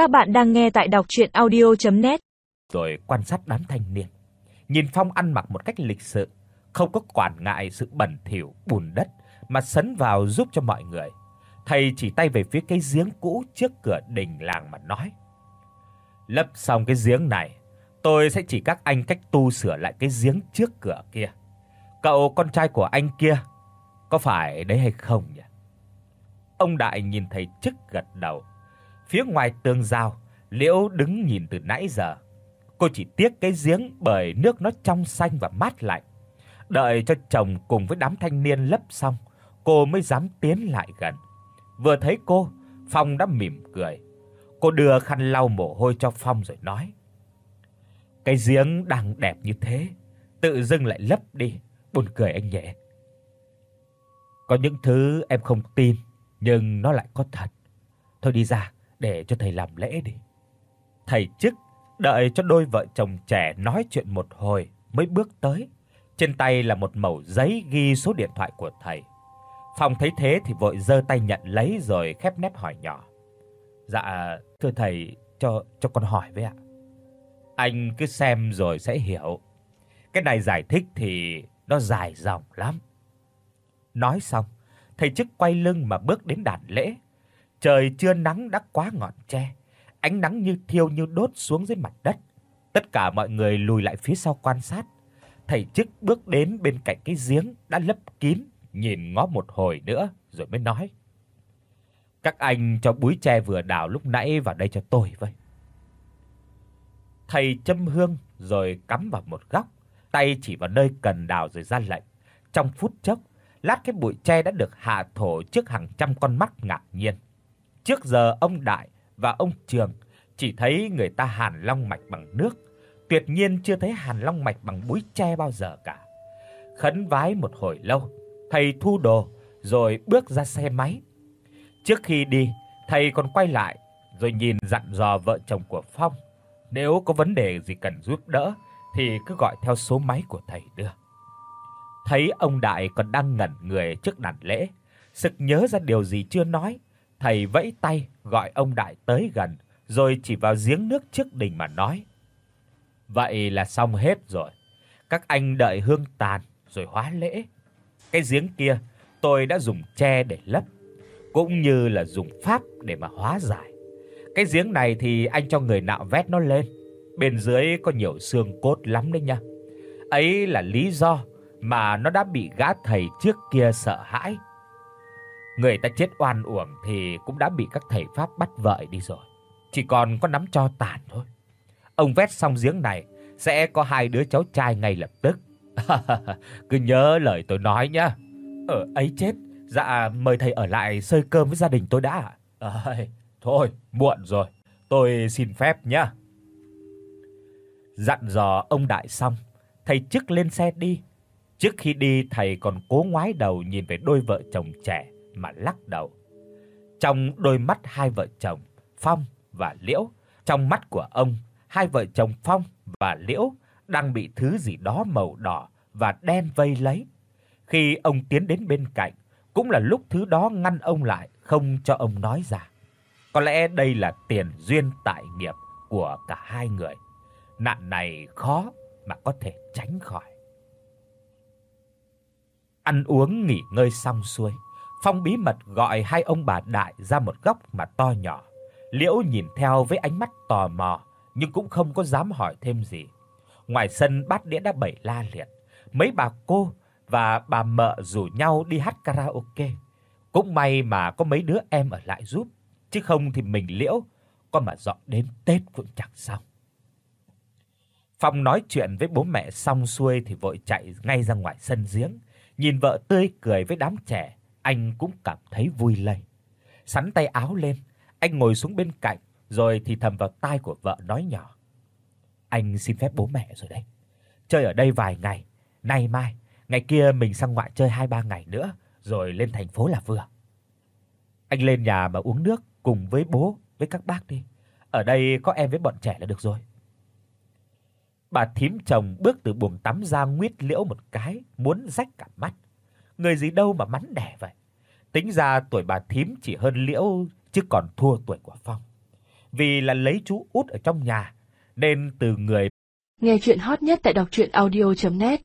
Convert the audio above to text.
Các bạn đang nghe tại đọc audio net Rồi quan sát đám thanh niên. Nhìn Phong ăn mặc một cách lịch sự, không có quản ngại sự bẩn thỉu bùn đất mà sấn vào giúp cho mọi người. Thầy chỉ tay về phía cái giếng cũ trước cửa đình làng mà nói: "Lấp xong cái giếng này, tôi sẽ chỉ các anh cách tu sửa lại cái giếng trước cửa kia. Cậu con trai của anh kia có phải đấy hay không nhỉ?" Ông đại nhìn thầy chức gật đầu. Phía ngoài tường rào, Liễu đứng nhìn từ nãy giờ. Cô chỉ tiếc cái giếng bởi nước nó trong xanh và mát lạnh. Đợi cho chồng cùng với đám thanh niên lấp xong, cô mới dám tiến lại gần. Vừa thấy cô, Phong đã mỉm cười. Cô đưa khăn lau mồ hôi cho Phong rồi nói: "Cái giếng đang đẹp như thế, tự dưng lại lấp đi, buồn cười anh nhỉ." Có những thứ em không tin, nhưng nó lại có thật. Thôi đi ra để cho thầy làm lễ đi. Thầy chức đợi cho đôi vợ chồng trẻ nói chuyện một hồi mới bước tới. Trên tay là một mẩu giấy ghi số điện thoại của thầy. Phong thấy thế thì vội giơ tay nhận lấy rồi khép nép hỏi nhỏ. Dạ, thưa thầy, cho cho con hỏi với ạ. Anh cứ xem rồi sẽ hiểu. Cái này giải thích thì nó dài dòng lắm. Nói xong, thầy chức quay lưng mà bước đến đàn lễ. Trời chưa nắng đã quá ngọn tre, ánh nắng như thiêu như đốt xuống dưới mặt đất. Tất cả mọi người lùi lại phía sau quan sát. Thầy chức bước đến bên cạnh cái giếng đã lấp kín, nhìn ngó một hồi nữa rồi mới nói: "Các anh cho búi tre vừa đào lúc nãy vào đây cho tôi với." Thầy châm hương rồi cắm vào một góc, tay chỉ vào nơi cần đào rồi ra lệnh. Trong phút chốc, lát cái bụi tre đã được hạ thổ trước hàng trăm con mắt ngạc nhiên. Trước giờ ông Đại và ông Trường chỉ thấy người ta hàn long mạch bằng nước, tuyệt nhiên chưa thấy hàn long mạch bằng búi tre bao giờ cả. Khấn vái một hồi lâu, thầy thu đồ rồi bước ra xe máy. Trước khi đi, thầy còn quay lại rồi nhìn dặn dò vợ chồng của Phong, nếu có vấn đề gì cần giúp đỡ thì cứ gọi theo số máy của thầy đưa. Thấy ông Đại còn đang ngẩn người trước đàn lễ, sực nhớ ra điều gì chưa nói, thầy vẫy tay gọi ông Đại tới gần, rồi chỉ vào giếng nước trước đình mà nói: "Vậy là xong hết rồi. Các anh đợi hương tàn rồi hóa lễ. Cái giếng kia tôi đã dùng tre để lấp, cũng như là dùng pháp để mà hóa giải. Cái giếng này thì anh cho người nạo vét nó lên, bên dưới có nhiều xương cốt lắm đấy nha. Ấy là lý do mà nó đã bị gã thầy trước kia sợ hãi. Người ta chết oan uổng thì cũng đã bị các thầy pháp bắt vợi đi rồi, chỉ còn có nắm cho tàn thôi. Ông vét xong giếng này sẽ có hai đứa cháu trai ngay lập tức. Cứ nhớ lời tôi nói nhá. Ở ấy chết, dạ mời thầy ở lại xơi cơm với gia đình tôi đã ạ. À, thôi, muộn rồi, tôi xin phép nhá. Dặn dò ông đại xong, thầy chức lên xe đi. Trước khi đi thầy còn cố ngoái đầu nhìn về đôi vợ chồng trẻ mà lắc đầu. Trong đôi mắt hai vợ chồng Phong và Liễu, trong mắt của ông, hai vợ chồng Phong và Liễu đang bị thứ gì đó màu đỏ và đen vây lấy. Khi ông tiến đến bên cạnh, cũng là lúc thứ đó ngăn ông lại, không cho ông nói ra. Có lẽ đây là tiền duyên tại nghiệp của cả hai người. Nạn này khó mà có thể tránh khỏi. Ăn uống nghỉ ngơi xong xuôi, Phong bí mật gọi hai ông bà đại ra một góc mà to nhỏ. Liễu nhìn theo với ánh mắt tò mò nhưng cũng không có dám hỏi thêm gì. Ngoài sân bát đĩa đã bày la liệt, mấy bà cô và bà mợ rủ nhau đi hát karaoke. Cũng may mà có mấy đứa em ở lại giúp, chứ không thì mình Liễu có mà dọn đến Tết cũng chẳng xong. Phong nói chuyện với bố mẹ xong xuôi thì vội chạy ngay ra ngoài sân giếng, nhìn vợ tươi cười với đám trẻ, anh cũng cảm thấy vui lây. Sắn tay áo lên, anh ngồi xuống bên cạnh rồi thì thầm vào tai của vợ nói nhỏ: "Anh xin phép bố mẹ rồi đấy. Chơi ở đây vài ngày, nay mai, ngày kia mình sang ngoại chơi 2 3 ngày nữa rồi lên thành phố là vừa." Anh lên nhà mà uống nước cùng với bố với các bác đi. Ở đây có em với bọn trẻ là được rồi. Bà thím chồng bước từ buồng tắm ra nguyết Liễu một cái, muốn rách cả mắt. Người gì đâu mà mắn đẻ vậy. Tính ra tuổi bà thím chỉ hơn Liễu chứ còn thua tuổi của Phong. vì là lấy chú út ở trong nhà, nên từ người Nghe chuyện hot nhất tại đọc audio net